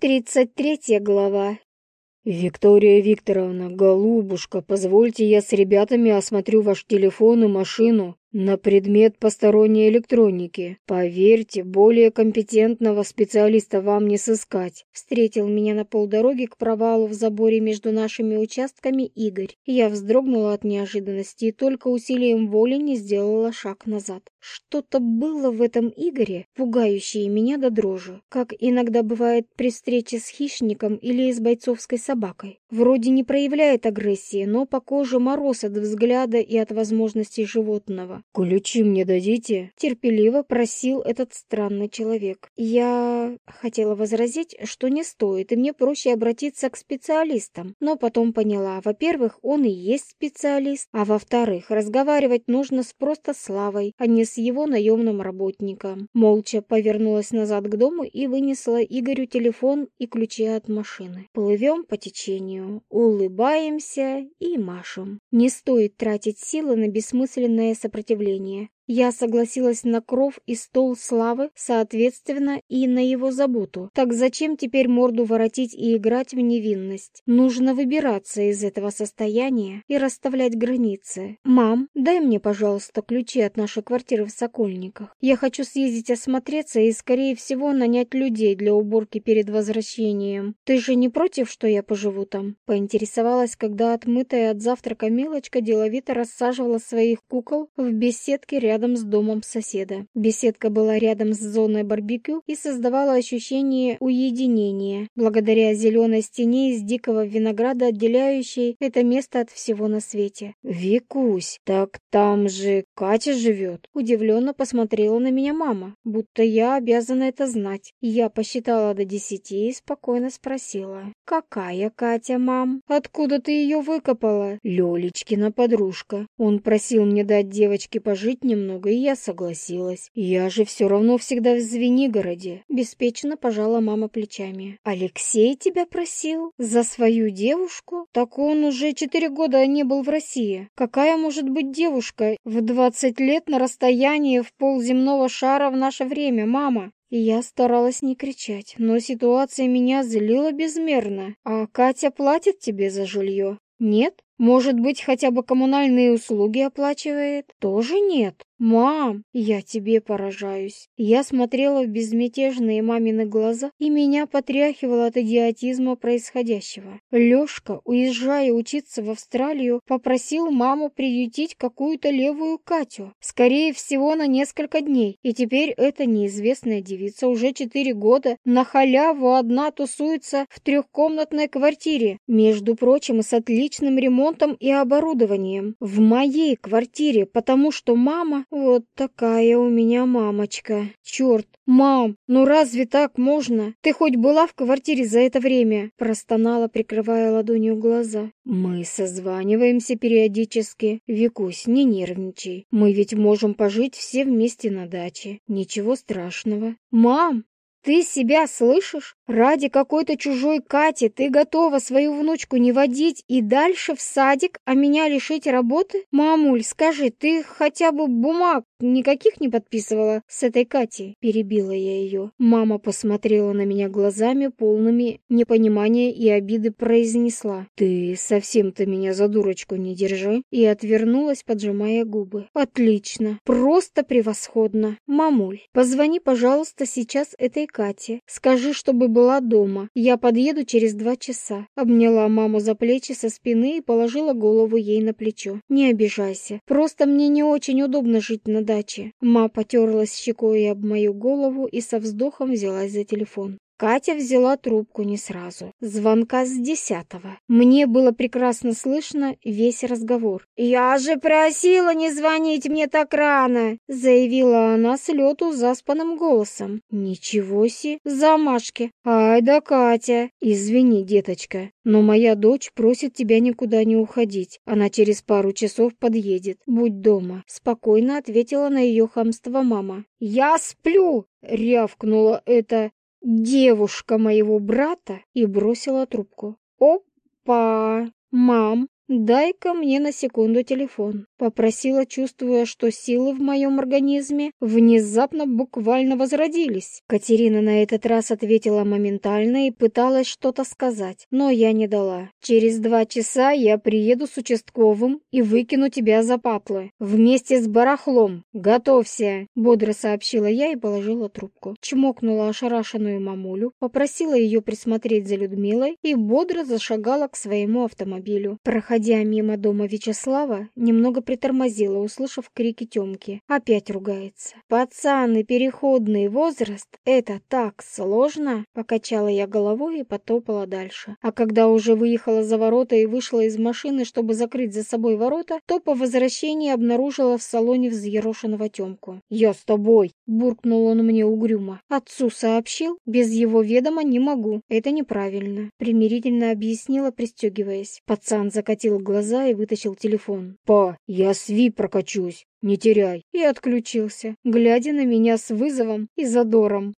Тридцать третья глава. «Виктория Викторовна, голубушка, позвольте я с ребятами осмотрю ваш телефон и машину на предмет посторонней электроники. Поверьте, более компетентного специалиста вам не сыскать. Встретил меня на полдороги к провалу в заборе между нашими участками Игорь. Я вздрогнула от неожиданности и только усилием воли не сделала шаг назад. Что-то было в этом Игоре, пугающее меня до дрожи, как иногда бывает при встрече с хищником или с бойцовской собакой. Вроде не проявляет агрессии, но по коже мороз от взгляда и от возможностей животного. «Ключи мне дадите?» — терпеливо просил этот странный человек. Я хотела возразить, что не стоит, и мне проще обратиться к специалистам, но потом поняла, во-первых, он и есть специалист, а во-вторых, разговаривать нужно с просто Славой, а не с его наемным работником. Молча повернулась назад к дому и вынесла Игорю телефон и ключи от машины. Плывем по течению, улыбаемся и машем. Не стоит тратить силы на бессмысленное сопротивление сопротивления. Я согласилась на кров и стол славы, соответственно, и на его заботу. Так зачем теперь морду воротить и играть в невинность? Нужно выбираться из этого состояния и расставлять границы. «Мам, дай мне, пожалуйста, ключи от нашей квартиры в Сокольниках. Я хочу съездить осмотреться и, скорее всего, нанять людей для уборки перед возвращением. Ты же не против, что я поживу там?» Поинтересовалась, когда отмытая от завтрака мелочка деловито рассаживала своих кукол в беседке рядом рядом с домом соседа. Беседка была рядом с зоной барбекю и создавала ощущение уединения, благодаря зеленой стене из дикого винограда, отделяющей это место от всего на свете. «Викусь, так там же Катя живет?» Удивленно посмотрела на меня мама, будто я обязана это знать. Я посчитала до десяти и спокойно спросила. «Какая Катя, мам? Откуда ты ее выкопала?» «Лелечкина подружка. Он просил мне дать девочке пожить немного, немного, и я согласилась. Я же все равно всегда в Звенигороде. Беспечно пожала мама плечами. Алексей тебя просил? За свою девушку? Так он уже четыре года не был в России. Какая может быть девушка в двадцать лет на расстоянии в полземного шара в наше время, мама? Я старалась не кричать, но ситуация меня злила безмерно. А Катя платит тебе за жилье? Нет? Может быть, хотя бы коммунальные услуги оплачивает? Тоже нет. «Мам, я тебе поражаюсь». Я смотрела в безмятежные мамины глаза, и меня потряхивало от идиотизма происходящего. Лёшка, уезжая учиться в Австралию, попросил маму приютить какую-то левую Катю, скорее всего, на несколько дней. И теперь эта неизвестная девица уже четыре года на халяву одна тусуется в трехкомнатной квартире, между прочим, с отличным ремонтом и оборудованием. В моей квартире, потому что мама вот такая у меня мамочка. Черт, мам, ну разве так можно? Ты хоть была в квартире за это время? Простонала, прикрывая ладонью глаза. Мы созваниваемся периодически. Викусь, не нервничай. Мы ведь можем пожить все вместе на даче. Ничего страшного. Мам, ты себя слышишь? Ради какой-то чужой Кати ты готова свою внучку не водить и дальше в садик, а меня лишить работы? Мамуль, скажи, ты хотя бы бумаг никаких не подписывала с этой Катей?» Перебила я ее. Мама посмотрела на меня глазами, полными непонимания и обиды произнесла. «Ты совсем-то меня за дурочку не держи!» И отвернулась, поджимая губы. «Отлично! Просто превосходно! Мамуль, позвони, пожалуйста, сейчас этой Кате. Скажи, чтобы была дома. Я подъеду через два часа». Обняла маму за плечи со спины и положила голову ей на плечо. «Не обижайся. Просто мне не очень удобно жить на даче». Ма потерлась щекой об мою голову и со вздохом взялась за телефон. Катя взяла трубку не сразу. Звонка с десятого. Мне было прекрасно слышно весь разговор. «Я же просила не звонить мне так рано!» Заявила она с лету заспанным голосом. «Ничего си, замашки! Ай да Катя! Извини, деточка, но моя дочь просит тебя никуда не уходить. Она через пару часов подъедет. Будь дома!» Спокойно ответила на ее хамство мама. «Я сплю!» — рявкнула это девушка моего брата и бросила трубку. «Опа! Мам, «Дай-ка мне на секунду телефон», — попросила, чувствуя, что силы в моем организме внезапно буквально возродились. Катерина на этот раз ответила моментально и пыталась что-то сказать, но я не дала. «Через два часа я приеду с участковым и выкину тебя за патлы. Вместе с барахлом. Готовься!» — бодро сообщила я и положила трубку. Чмокнула ошарашенную мамулю, попросила ее присмотреть за Людмилой и бодро зашагала к своему автомобилю. Проходя мимо дома Вячеслава, немного притормозила, услышав крики Темки. Опять ругается. «Пацан и переходный возраст — это так сложно!» Покачала я головой и потопала дальше. А когда уже выехала за ворота и вышла из машины, чтобы закрыть за собой ворота, то по возвращении обнаружила в салоне взъерошенного Темку. «Я с тобой!» — буркнул он мне угрюмо. «Отцу сообщил? Без его ведома не могу. Это неправильно», — примирительно объяснила, пристегиваясь. Пацан закатил глаза и вытащил телефон. «Па, я с Ви прокачусь, не теряй!» И отключился, глядя на меня с вызовом и задором.